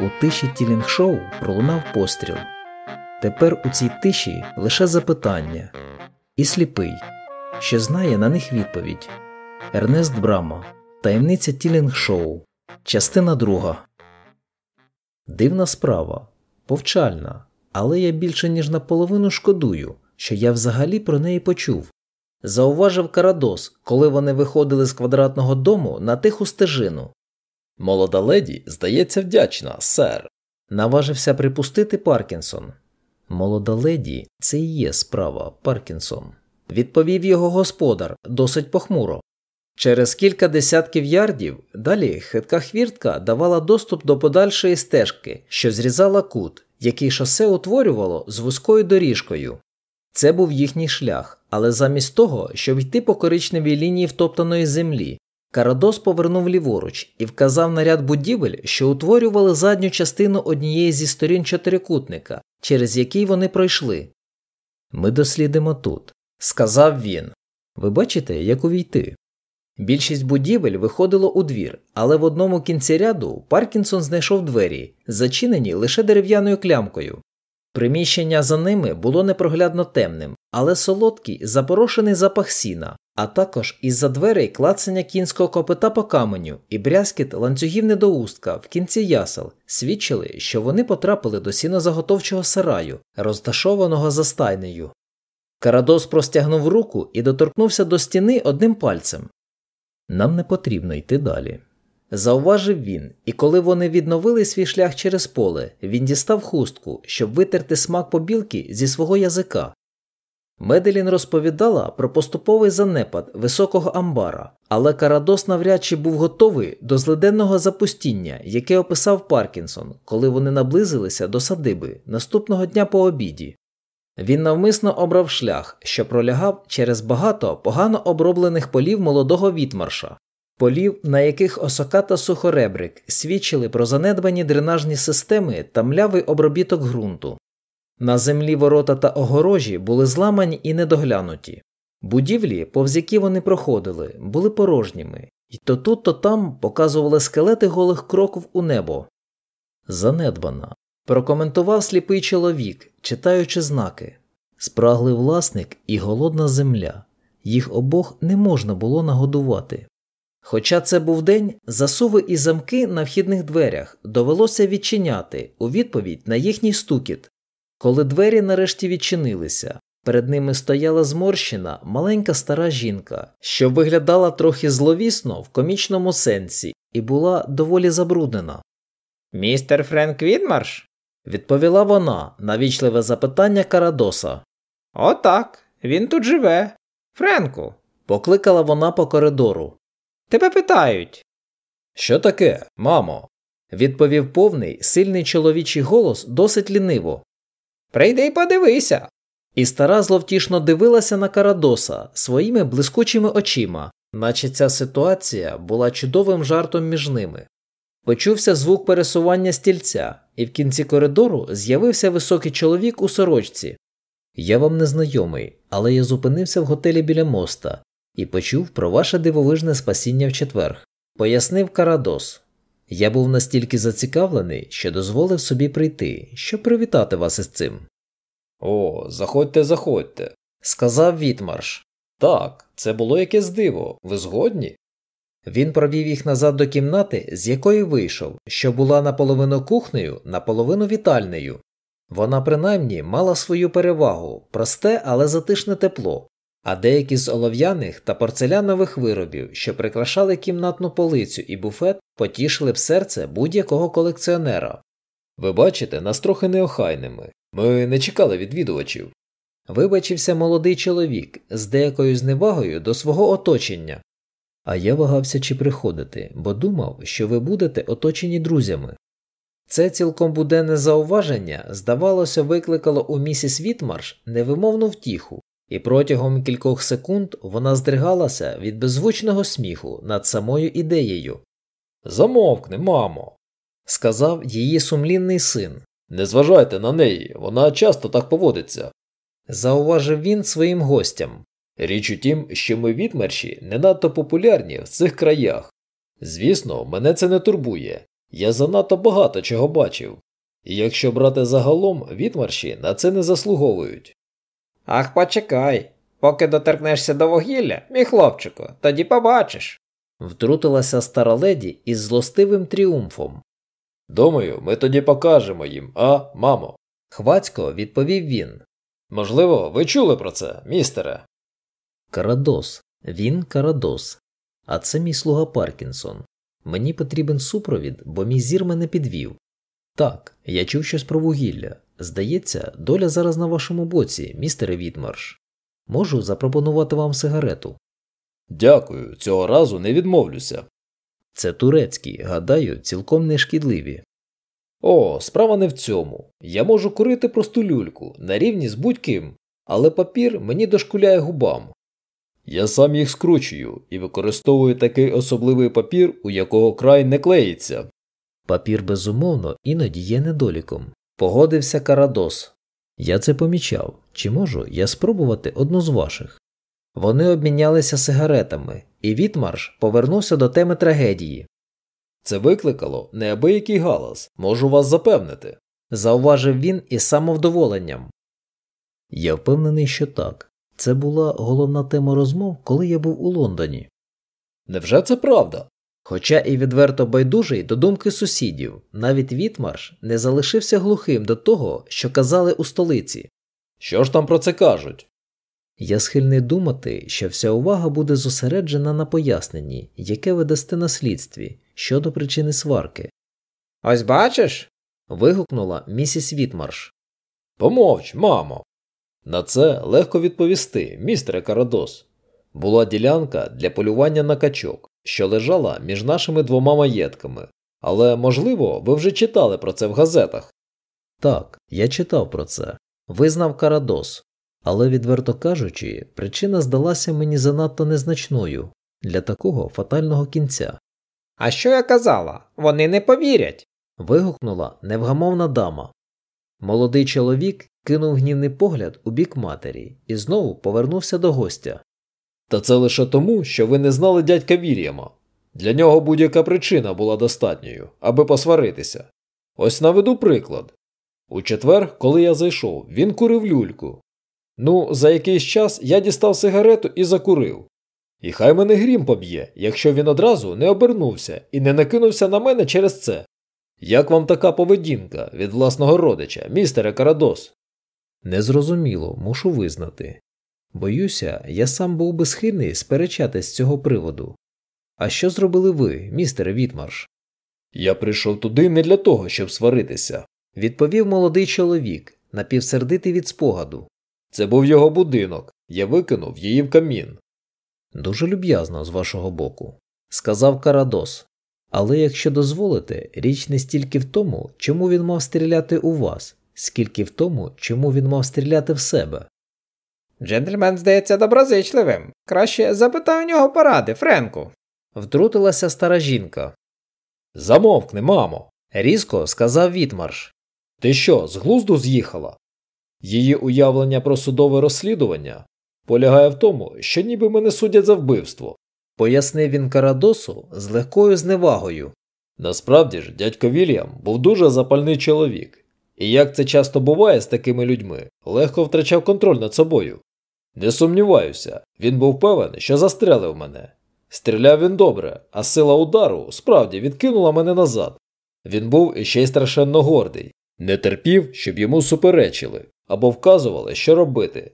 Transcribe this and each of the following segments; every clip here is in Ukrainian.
У тиші тілінг-шоу пролунав постріл. Тепер у цій тиші лише запитання. І сліпий, що знає на них відповідь. Ернест Брама. Таємниця тілінг-шоу. Частина друга. Дивна справа. Повчальна. Але я більше ніж наполовину шкодую, що я взагалі про неї почув. Зауважив Карадос, коли вони виходили з квадратного дому на тиху стежину. Молода леді, здається, вдячна, сер. Наважився припустити Паркінсон. Молода леді, це і є справа, Паркінсон, відповів його господар досить похмуро. Через кілька десятків ярдів далі хитка хвіртка давала доступ до подальшої стежки, що зрізала кут, який шосе утворювало з вузькою доріжкою. Це був їхній шлях, але замість того, щоб йти по коричневій лінії втоптаної землі, Карадос повернув ліворуч і вказав на ряд будівель, що утворювали задню частину однієї зі сторін чотирикутника, через який вони пройшли. Ми дослідимо тут, сказав він. Ви бачите, як увійти? Більшість будівель виходило у двір, але в одному кінці ряду Паркінсон знайшов двері, зачинені лише дерев'яною клямкою. Приміщення за ними було непроглядно темним, але солодкий запорошений запах сіна, а також із-за дверей клацання кінського копита по каменю і брязкіт ланцюгів недоустка в кінці ясел свідчили, що вони потрапили до сінозаготовчого сараю, розташованого за стайнею. Карадос простягнув руку і доторкнувся до стіни одним пальцем. Нам не потрібно йти далі. Зауважив він, і коли вони відновили свій шлях через поле, він дістав хустку, щоб витерти смак побілки зі свого язика. Меделін розповідала про поступовий занепад високого амбара, але Карадос навряд чи був готовий до злиденного запустіння, яке описав Паркінсон, коли вони наблизилися до садиби наступного дня по обіді. Він навмисно обрав шлях, що пролягав через багато погано оброблених полів молодого Вітмарша, полів, на яких осока та сухоребрик свідчили про занедбані дренажні системи та млявий обробіток ґрунту. На землі ворота та огорожі були зламані і недоглянуті. Будівлі, повз які вони проходили, були порожніми, і то тут, то там показували скелети голих кроків у небо. Занедбана. Прокоментував сліпий чоловік, читаючи знаки спраглий власник і голодна земля. Їх обох не можна було нагодувати. Хоча це був день, засуви і замки на вхідних дверях довелося відчиняти у відповідь на їхній стукіт. Коли двері нарешті відчинилися, перед ними стояла зморщена маленька стара жінка, що виглядала трохи зловісно в комічному сенсі і була доволі забруднена. Містер Френк Відмарш? відповіла вона на вічливе запитання Карадоса. Отак, він тут живе. Френку, покликала вона по коридору. Тебе питають. Що таке, мамо? відповів повний, сильний чоловічий голос досить ліниво. Прийди й подивися. І стара зловтішно дивилася на Карадоса своїми блискучими очима, наче ця ситуація була чудовим жартом між ними. Почувся звук пересування стільця, і в кінці коридору з'явився високий чоловік у сорочці. Я вам не знайомий, але я зупинився в готелі біля моста і почув про ваше дивовижне спасіння в четверг, пояснив Карадос. Я був настільки зацікавлений, що дозволив собі прийти, щоб привітати вас із цим. О, заходьте, заходьте, сказав Вітмарш. Так, це було якесь диво. Ви згодні? Він провів їх назад до кімнати, з якої вийшов, що була наполовину кухнею, наполовину вітальнею. Вона принаймні мала свою перевагу, просте, але затишне тепло, а деякі з олов'яних та порцелянових виробів, що прикрашали кімнатну полицю і буфет, потішили б серце будь-якого колекціонера. Ви бачите, нас трохи неохайними. Ми не чекали відвідувачів. Вибачився молодий чоловік з деякою зневагою до свого оточення. А я вагався чи приходити, бо думав, що ви будете оточені друзями. Це цілком буденне зауваження, здавалося, викликало у місіс Вітмарш невимовну втіху, і протягом кількох секунд вона здригалася від беззвучного сміху над самою ідеєю. Замовкни, мамо, сказав її сумлінний син. Не зважайте на неї, вона часто так поводиться. Зауважив він своїм гостям. Річ у тім, що ми відмерші не надто популярні в цих краях. Звісно, мене це не турбує. Я занадто багато чого бачив. І якщо брати загалом, відмарші на це не заслуговують. Ах, почекай. Поки доторкнешся до вугілля, мій хлопчику, тоді побачиш. Втрутилася стара леді із злостивим тріумфом. Думаю, ми тоді покажемо їм, а, мамо. Хвацько відповів він. Можливо, ви чули про це, містере. Карадос. Він Карадос. А це мій слуга Паркінсон. Мені потрібен супровід, бо мій зір мене підвів. Так, я чув щось про вугілля. Здається, доля зараз на вашому боці, містере Відмарш. Можу запропонувати вам сигарету. Дякую, цього разу не відмовлюся. Це турецькі, гадаю, цілком не шкідливі. О, справа не в цьому. Я можу курити просту люльку на рівні з будь-ким, але папір мені дошкуляє губам. Я сам їх скручую і використовую такий особливий папір, у якого край не клеїться. Папір, безумовно, іноді є недоліком. Погодився Карадос. Я це помічав. Чи можу я спробувати одну з ваших? Вони обмінялися сигаретами, і Вітмарш повернувся до теми трагедії. Це викликало неабиякий галас, можу вас запевнити. Зауважив він із самовдоволенням. Я впевнений, що так. Це була головна тема розмов, коли я був у Лондоні. Невже це правда? Хоча і відверто байдужий до думки сусідів, навіть Вітмарш не залишився глухим до того, що казали у столиці. Що ж там про це кажуть? Я схильний думати, що вся увага буде зосереджена на поясненні, яке ви дасте на слідстві щодо причини сварки. Ось бачиш? вигукнула місіс Вітмарш. Помовч, мамо. На це легко відповісти, містере Карадос. Була ділянка для полювання на качок, що лежала між нашими двома маєтками, але, можливо, ви вже читали про це в газетах. Так, я читав про це. Визнав Карадос. Але, відверто кажучи, причина здалася мені занадто незначною для такого фатального кінця. А що я казала? Вони не повірять. вигукнула невгамовна дама. Молодий чоловік кинув гнівний погляд у бік матері і знову повернувся до гостя. Та це лише тому, що ви не знали дядька Вільяма. Для нього будь-яка причина була достатньою, аби посваритися. Ось наведу приклад. У четвер, коли я зайшов, він курив люльку. Ну, за якийсь час я дістав сигарету і закурив. І хай мене грім поб'є, якщо він одразу не обернувся і не накинувся на мене через це. Як вам така поведінка від власного родича, містере Карадос? Незрозуміло, мушу визнати. Боюся, я сам був би схильний сперечатись з цього приводу. А що зробили ви, містере Вітмарш? Я прийшов туди не для того, щоб сваритися, відповів молодий чоловік, напівсердитий від спогаду. Це був його будинок, я викинув її в камін. Дуже люб'язно з вашого боку, сказав Карадос. Але якщо дозволите, річ не стільки в тому, чому він мав стріляти у вас, скільки в тому, чому він мав стріляти в себе. Джентльмен здається доброзичливим. Краще запитай у нього поради, Френку. Втрутилася стара жінка. Замовкни, мамо, різко сказав Вітмарш. Ти що, з глузду з'їхала? Її уявлення про судове розслідування полягає в тому, що ніби мене судять за вбивство, пояснив він Карадосу з легкою зневагою. Насправді ж, дядько Вільям був дуже запальний чоловік, і як це часто буває з такими людьми, легко втрачав контроль над собою. Не сумніваюся, він був певен, що застрелив мене. Стріляв він добре, а сила удару справді відкинула мене назад. Він був іще й страшенно гордий, не терпів, щоб йому суперечили або вказували, що робити.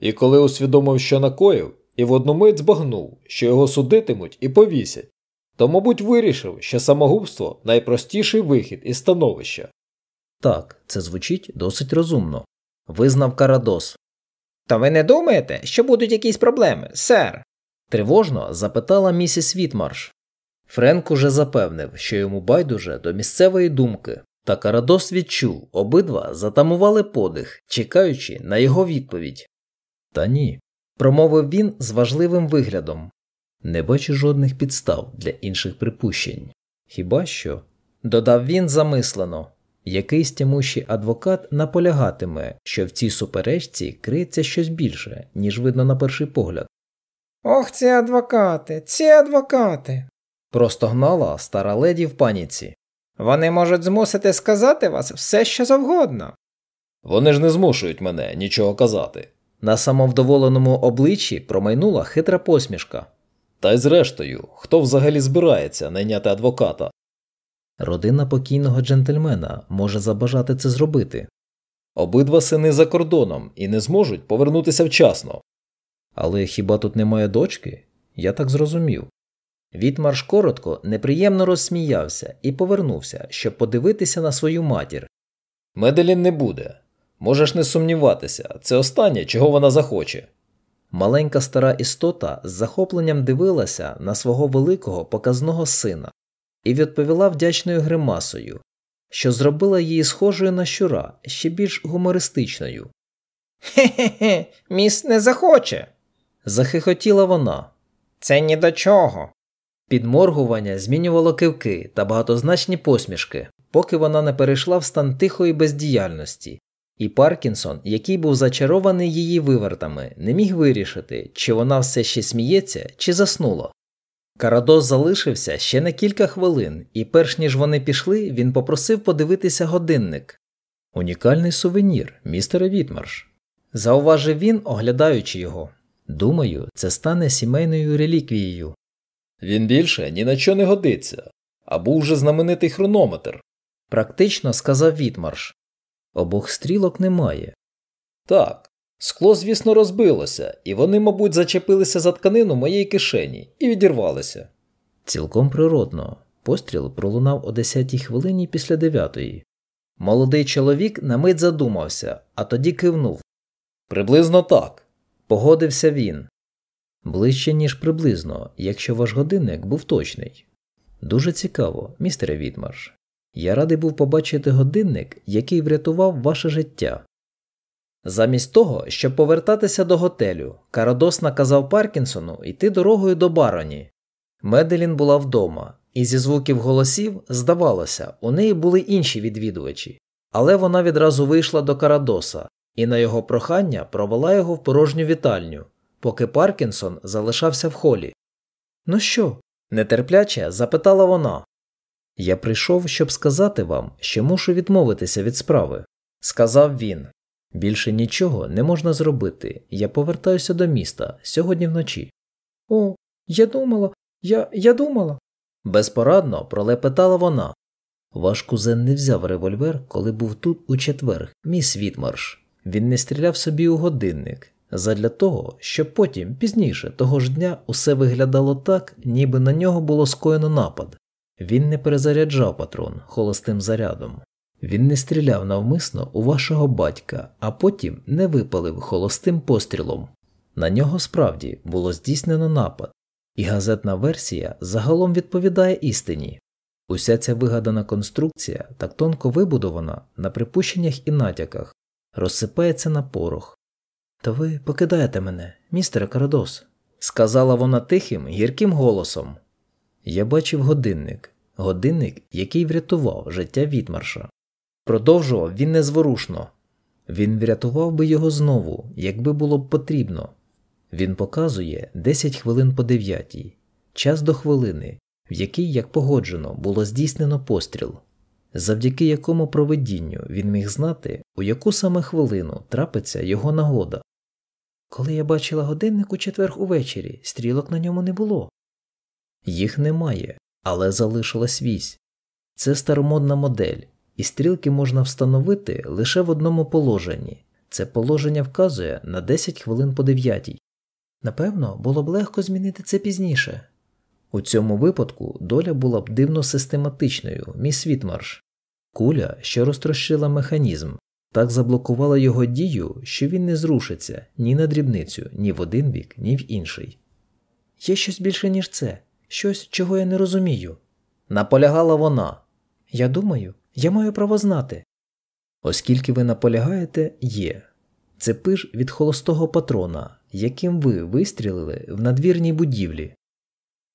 І коли усвідомив, що накоїв, і в одну мить збагнув, що його судитимуть і повісять, то, мабуть, вирішив, що самогубство найпростіший вихід із становища. Так, це звучить досить розумно, визнав Карадос. То ви не думаєте, що будуть якісь проблеми, сер? тривожно запитала місіс Вітмарш. Френк уже запевнив, що йому байдуже до місцевої думки, та Карадос відчув, обидва затамували подих, чекаючи на його відповідь. Та ні, промовив він з важливим виглядом. Не бачу жодних підстав для інших припущень. Хіба що? додав він замислено. Якийсь тямущий адвокат наполягатиме, що в цій суперечці криється щось більше, ніж видно на перший погляд. Ох, ці адвокати, ці адвокати. Простогнала стара леді в паніці. Вони можуть змусити сказати вас все, що завгодно. Вони ж не змушують мене нічого казати. На самовдоволеному обличчі промайнула хитра посмішка. Та й зрештою, хто взагалі збирається найняти адвоката? Родина покійного джентльмена може забажати це зробити, Обидва сини за кордоном і не зможуть повернутися вчасно. але хіба тут немає дочки? Я так зрозумів. Вітмарш коротко, неприємно розсміявся і повернувся, щоб подивитися на свою матір. Меделін не буде. Можеш не сумніватися, це останнє, чого вона захоче. Маленька стара істота з захопленням дивилася на свого великого показного сина і відповіла вдячною гримасою, що зробила її схожою на щура, ще більш гумористичною. Хе-хе-хе, міс не захоче. Захихотіла вона. Це ні до чого. Підморгування змінювало кивки та багатозначні посмішки, поки вона не перейшла в стан тихої бездіяльності, і Паркінсон, який був зачарований її вивертами, не міг вирішити, чи вона все ще сміється, чи заснула. Карадос залишився ще на кілька хвилин, і перш ніж вони пішли, він попросив подивитися годинник. Унікальний сувенір, містере Вітмарш. Зауважив він, оглядаючи його. Думаю, це стане сімейною реліквією. Він більше ні на що не годиться. А був вже знаменитий хронометр. Практично сказав Вітмарш. Обох стрілок немає. Так, скло, звісно, розбилося, і вони, мабуть, зачепилися за тканину моєї кишені і відірвалися. Цілком природно. Постріл пролунав о 10 хвилині після дев'ятої. Молодий чоловік на мить задумався, а тоді кивнув. Приблизно так. Погодився він. Ближче, ніж приблизно, якщо ваш годинник був точний. Дуже цікаво, містере Вітмарш. Я радий був побачити годинник, який врятував ваше життя. Замість того, щоб повертатися до готелю, Карадос наказав Паркінсону йти дорогою до бароні. Меделін була вдома, і зі звуків голосів, здавалося, у неї були інші відвідувачі, але вона відразу вийшла до Карадоса і на його прохання провела його в порожню вітальню, поки Паркінсон залишався в холі. Ну що? нетерпляче запитала вона. Я прийшов, щоб сказати вам, що мушу відмовитися від справи, сказав він. Більше нічого не можна зробити. Я повертаюся до міста сьогодні вночі. О, я думала, я, я думала. Безпорадно пролепетала вона. Ваш кузен не взяв револьвер, коли був тут у четвер, міс Вітмарш. Він не стріляв собі у годинник, задля того, щоб потім, пізніше того ж дня, усе виглядало так, ніби на нього було скоєно напад. Він не перезаряджав патрон холостим зарядом. Він не стріляв навмисно у вашого батька, а потім не випалив холостим пострілом. На нього справді було здійснено напад, і газетна версія загалом відповідає істині. Уся ця вигадана конструкція так тонко вибудована на припущеннях і натяках, розсипається на порох. То ви покидаєте мене, містере Карадос, сказала вона тихим, гірким голосом. Я бачив годинник, годинник, який врятував життя Вітмарша. Продовжував він незворушно. Він врятував би його знову, якби було б потрібно. Він показує 10 хвилин по дев'ятій, час до хвилини, в якій, як погоджено, було здійснено постріл, завдяки якому проведінню він міг знати, у яку саме хвилину трапиться його нагода. Коли я бачила годинник у четвер увечері, стрілок на ньому не було. Їх немає, але залишилась вісь. Це старомодна модель, і стрілки можна встановити лише в одному положенні. Це положення вказує на 10 хвилин по дев'ятій. Напевно, було б легко змінити це пізніше. У цьому випадку доля була б дивно систематичною, міс Вітмарш. Куля, що розтрощила механізм, так заблокувала його дію, що він не зрушиться ні на дрібницю, ні в один бік, ні в інший. Є щось більше, ніж це, щось, чого я не розумію. Наполягала вона. Я думаю, я маю право знати. Оскільки ви наполягаєте, є. Це пиш від холостого патрона, яким ви вистрілили в надвірній будівлі.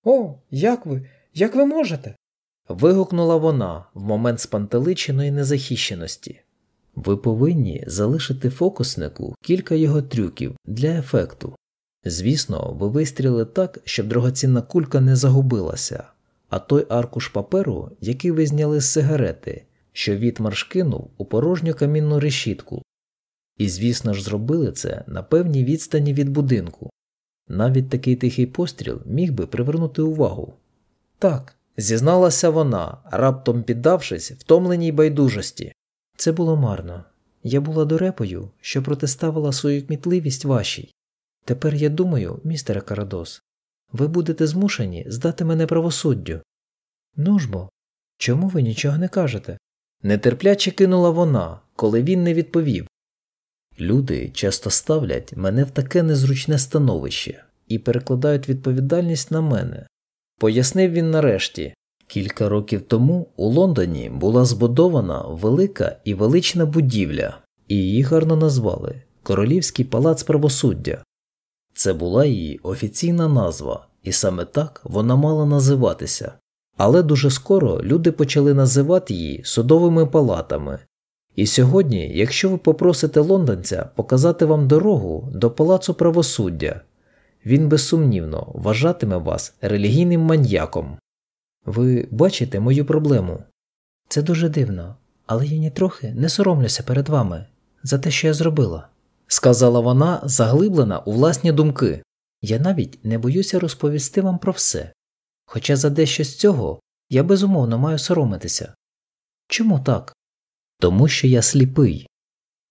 О, як ви? Як ви можете? вигукнула вона в момент спантеличеної незахищеності. Ви повинні залишити фокуснику кілька його трюків для ефекту. Звісно, ви вистріли так, щоб дорогоцінна кулька не загубилася, а той аркуш паперу, який ви зняли з сигарети, що Вітмарш кинув у порожню камінну решітку. І, звісно ж, зробили це на певній відстані від будинку. Навіть такий тихий постріл міг би привернути увагу. Так, зізналася вона, раптом піддавшись втомленій байдужості. Це було марно. Я була дурепою, що протиставила свою кмітливість вашій. Тепер я думаю, містере Карадос, ви будете змушені здати мене правосуддю. Ну ж бо, чому ви нічого не кажете? Нетерпляче кинула вона, коли він не відповів. Люди часто ставлять мене в таке незручне становище і перекладають відповідальність на мене. Пояснив він нарешті, кілька років тому у Лондоні була збудована велика і велична будівля, і її гарно назвали Королівський палац правосуддя. Це була її офіційна назва, і саме так вона мала називатися. Але дуже скоро люди почали називати її судовими палатами. І сьогодні, якщо ви попросите лондонця показати вам дорогу до палацу правосуддя, він безсумнівно вважатиме вас релігійним маньяком. Ви бачите мою проблему? Це дуже дивно, але я нітрохи не соромлюся перед вами за те, що я зробила, сказала вона, заглиблена у власні думки. Я навіть не боюся розповісти вам про все. Хоча за дещо з цього я безумовно маю соромитися. Чому так? Тому що я сліпий.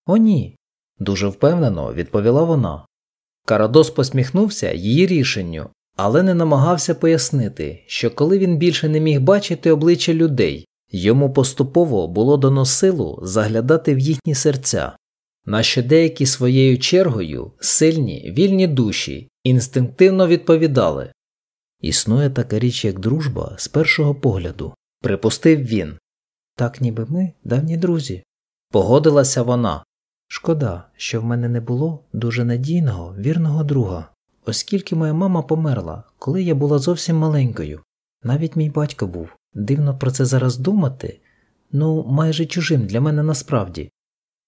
О, ні. дуже впевнено відповіла вона. Карадос посміхнувся її рішенню, але не намагався пояснити, що коли він більше не міг бачити обличчя людей, йому поступово було дано силу заглядати в їхні серця, на що деякі своєю чергою сильні вільні душі інстинктивно відповідали Існує така річ, як дружба з першого погляду, припустив він. Так ніби ми давні друзі. Погодилася вона. Шкода, що в мене не було дуже надійного, вірного друга, оскільки моя мама померла, коли я була зовсім маленькою. Навіть мій батько був. Дивно про це зараз думати, ну майже чужим для мене насправді.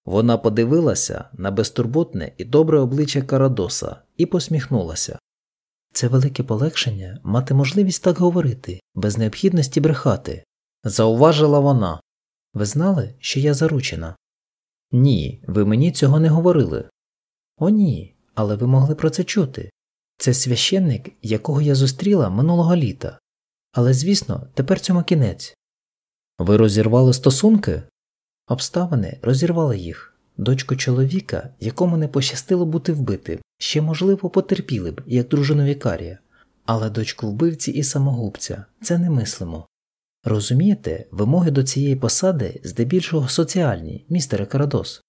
Вона подивилася на безтурботне і добре обличчя Карадоса і посміхнулася. Це велике полегшення мати можливість так говорити, без необхідності брехати. Зауважила вона. Ви знали, що я заручена? Ні, ви мені цього не говорили. О, ні, але ви могли про це чути. Це священник, якого я зустріла минулого літа. Але, звісно, тепер цьому кінець. Ви розірвали стосунки? Обставини розірвали їх. Дочку чоловіка, якому не пощастило бути вбитим, ще, можливо, потерпіли б, як дружину вікарія, але дочку вбивці і самогубця це не мислимо. Розумієте, вимоги до цієї посади здебільшого соціальні, містере Карадос.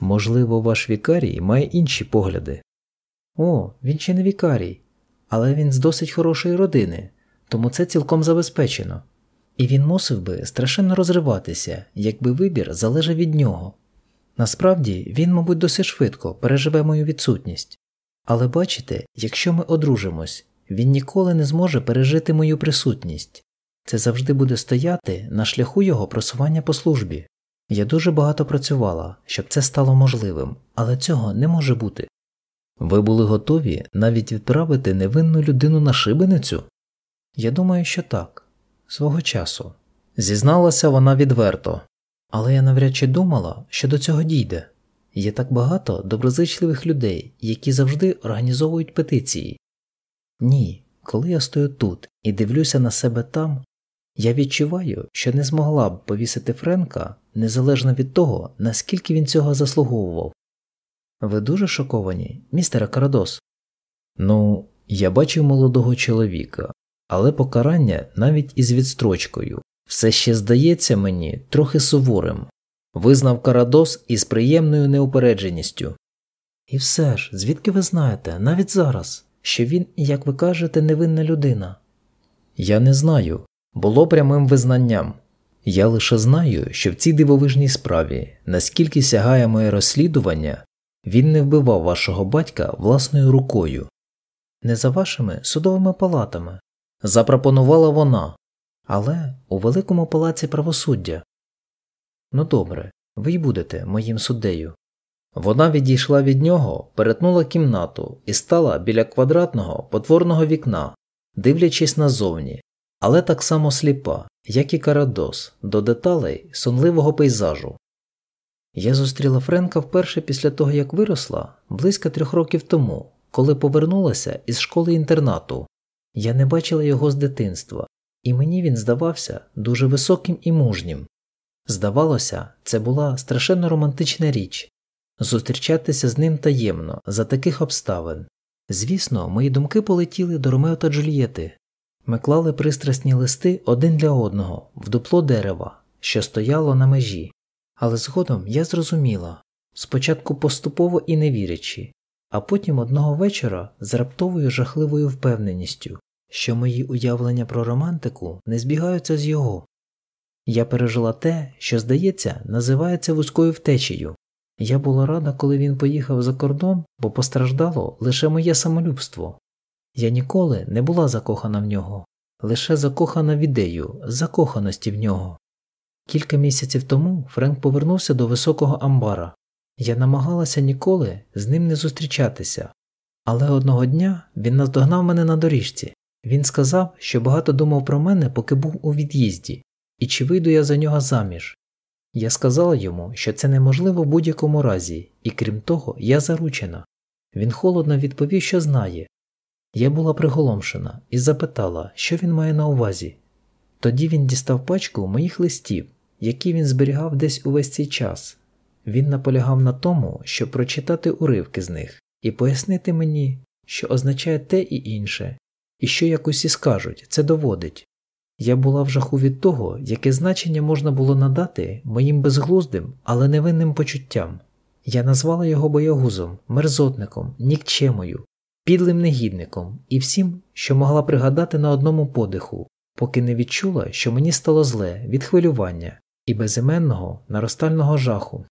Можливо, ваш вікарій має інші погляди. О, він ще не вікарій, але він з досить хорошої родини, тому це цілком забезпечено. І він мусив би страшенно розриватися, якби вибір залежав від нього. Насправді він, мабуть, досить швидко переживе мою відсутність. Але бачите, якщо ми одружимось, він ніколи не зможе пережити мою присутність. Це завжди буде стояти на шляху його просування по службі. Я дуже багато працювала, щоб це стало можливим, але цього не може бути. Ви були готові навіть відправити невинну людину на шибеницю? Я думаю, що так, свого часу. Зізналася вона відверто, але я навряд чи думала, що до цього дійде. Є так багато доброзичливих людей, які завжди організовують петиції. Ні, коли я стою тут і дивлюся на себе там, я відчуваю, що не змогла б повісити Френка незалежно від того, наскільки він цього заслуговував. Ви дуже шоковані, містере Карадос? Ну, я бачив молодого чоловіка, але покарання навіть із відстрочкою все ще здається мені трохи суворим, визнав Карадос із приємною неупередженістю. І все ж, звідки ви знаєте, навіть зараз, що він, як ви кажете, невинна людина? Я не знаю, було прямим визнанням. Я лише знаю, що в цій дивовижній справі, наскільки сягає моє розслідування, він не вбивав вашого батька власною рукою. Не за вашими судовими палатами, запропонувала вона. але у великому палаці правосуддя. Ну добре, ви й будете моїм суддею. Вона відійшла від нього, перетнула кімнату і стала біля квадратного потворного вікна, дивлячись назовні, але так само сліпа, як і Карадос, до деталей сонливого пейзажу. Я зустріла Френка вперше після того, як виросла, близько трьох років тому, коли повернулася із школи інтернату. Я не бачила його з дитинства, і мені він здавався дуже високим і мужнім. Здавалося, це була страшенно романтична річ зустрічатися з ним таємно за таких обставин. Звісно, мої думки полетіли до Ромео та Джульєти. Ми клали пристрасні листи один для одного в дупло дерева, що стояло на межі. Але згодом я зрозуміла спочатку поступово і не вірячи, а потім одного вечора з раптовою жахливою впевненістю, що мої уявлення про романтику не збігаються з його. Я пережила те, що, здається, називається вузькою втечею. Я була рада, коли він поїхав за кордон, бо постраждало лише моє самолюбство. Я ніколи не була закохана в нього, лише закохана в ідею, закоханості в нього. Кілька місяців тому Френк повернувся до високого амбара. Я намагалася ніколи з ним не зустрічатися, але одного дня він наздогнав мене на доріжці. Він сказав, що багато думав про мене, поки був у від'їзді, і чи вийду я за нього заміж. Я сказала йому, що це неможливо в будь-якому разі, і крім того, я заручена. Він холодно відповів, що знає. Я була приголомшена і запитала, що він має на увазі. Тоді він дістав пачку моїх листів, які він зберігав десь увесь цей час. Він наполягав на тому, щоб прочитати уривки з них і пояснити мені, що означає те і інше, і що як усі скажуть, це доводить. Я була в жаху від того, яке значення можна було надати моїм безглуздим, але невинним почуттям. Я назвала його боягузом, мерзотником, нікчемою, підлим негідником і всім, що могла пригадати на одному подиху, поки не відчула, що мені стало зле від хвилювання і безіменного наростального жаху.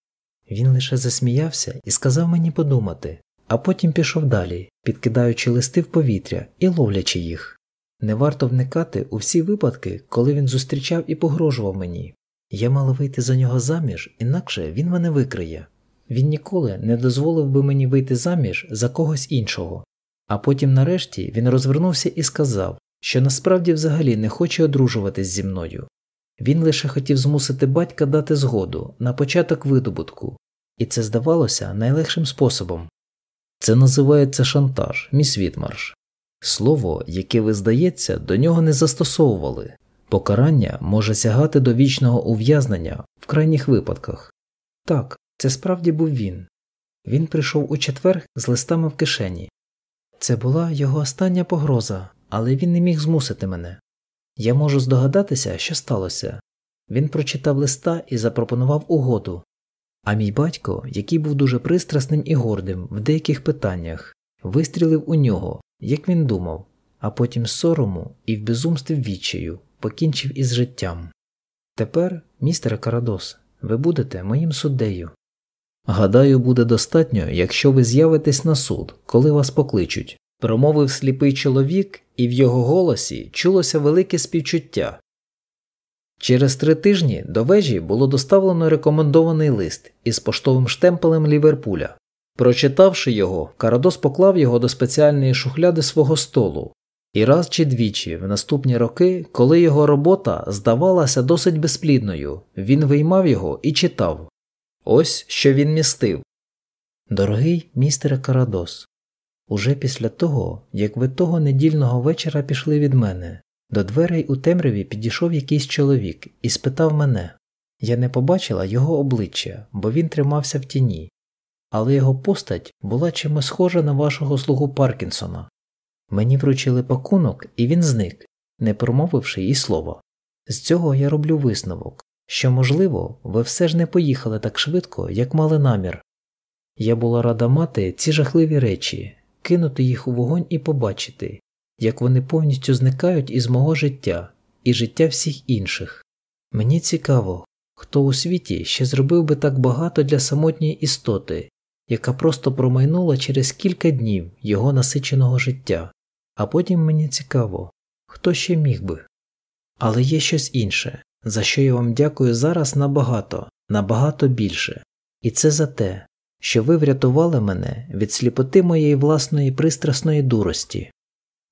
Він лише засміявся і сказав мені подумати, а потім пішов далі, підкидаючи листи в повітря і ловлячи їх. Не варто вникати у всі випадки, коли він зустрічав і погрожував мені. Я мала вийти за нього заміж, інакше він мене викриє. Він ніколи не дозволив би мені вийти заміж за когось іншого. А потім, нарешті, він розвернувся і сказав, що насправді взагалі не хоче одружуватись зі мною. Він лише хотів змусити батька дати згоду на початок видобутку, і це здавалося найлегшим способом. Це називається шантаж, міс Вітмарш. Слово, яке ви здається, до нього не застосовували. Покарання може сягати до вічного ув'язнення в крайніх випадках. Так, це справді був він. Він прийшов у четвер з листами в кишені. Це була його остання погроза, але він не міг змусити мене. Я можу здогадатися, що сталося. Він прочитав листа і запропонував угоду. А мій батько, який був дуже пристрасним і гордим в деяких питаннях, вистрілив у нього, як він думав, а потім сорому і в безумстві відчаю покінчив із життям. Тепер, містере Карадос, ви будете моїм суддею. Гадаю, буде достатньо, якщо ви з'явитесь на суд, коли вас покличуть, промовив сліпий чоловік, і в його голосі чулося велике співчуття. Через три тижні до вежі було доставлено рекомендований лист із поштовим штемпелем Ліверпуля. Прочитавши його, Карадос поклав його до спеціальної шухляди свого столу, і раз чи двічі в наступні роки, коли його робота здавалася досить безплідною, він виймав його і читав ось що він містив. Дорогий містере Карадос, уже після того, як ви того недільного вечора пішли від мене, до дверей у темряві підійшов якийсь чоловік і спитав мене. Я не побачила його обличчя, бо він тримався в тіні, але його постать була чимось схожа на вашого слугу Паркінсона. Мені вручили пакунок, і він зник, не промовивши і слова. З цього я роблю висновок, що, можливо, ви все ж не поїхали так швидко, як мали намір. Я була рада мати ці жахливі речі, кинути їх у вогонь і побачити, як вони повністю зникають із мого життя і життя всіх інших. Мені цікаво, хто у світі ще зробив би так багато для самотньої істоти, яка просто промайнула через кілька днів його насиченого життя, а потім мені цікаво, хто ще міг би. Але є щось інше, за що я вам дякую зараз набагато, набагато більше. І це за те, що ви врятували мене від сліпоти моєї власної пристрасної дурості.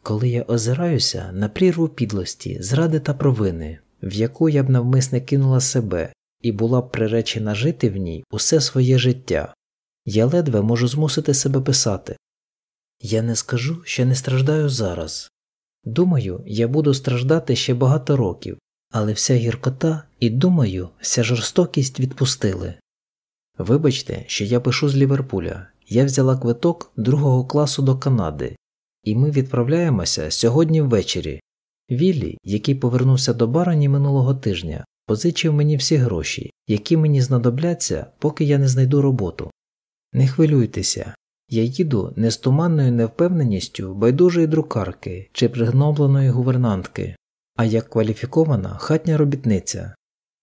Коли я озираюся на прірву підлості, зради та провини, в яку я б навмисне кинула себе і була б приречена жити в ній усе своє життя, я ледве можу змусити себе писати. Я не скажу, що не страждаю зараз. Думаю, я буду страждати ще багато років, але вся гіркота і, думаю, вся жорстокість відпустили. Вибачте, що я пишу з Ліверпуля. Я взяла квиток другого класу до Канади, і ми відправляємося сьогодні ввечері. Віллі, який повернувся до барані минулого тижня, позичив мені всі гроші, які мені знадобляться, поки я не знайду роботу. Не хвилюйтеся, я їду не з туманною невпевненістю байдужої друкарки чи пригнобленої гувернантки, а як кваліфікована хатня робітниця,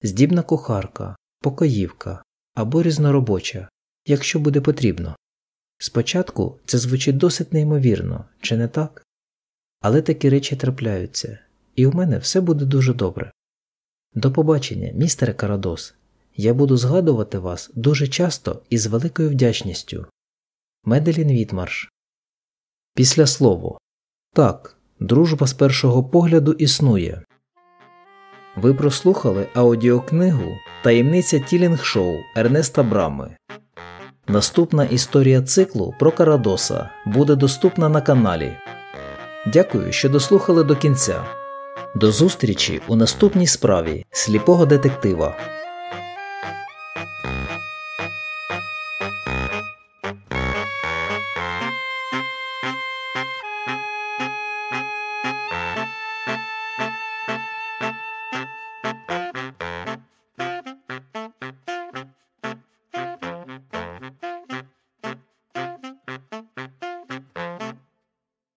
здібна кухарка, покоївка або різноробоча, якщо буде потрібно. Спочатку це звучить досить неймовірно, чи не так? Але такі речі трапляються, і у мене все буде дуже добре. До побачення, містере Карадос. Я буду згадувати вас дуже часто і з великою вдячністю. Меделін Вітмарш. Після слово. Так, дружба з першого погляду існує. Ви прослухали аудіокнигу Таємниця Тілінг Шоу Ернеста Брами. Наступна історія циклу про Карадоса буде доступна на каналі. Дякую, що дослухали до кінця. До зустрічі у наступній справі сліпого детектива.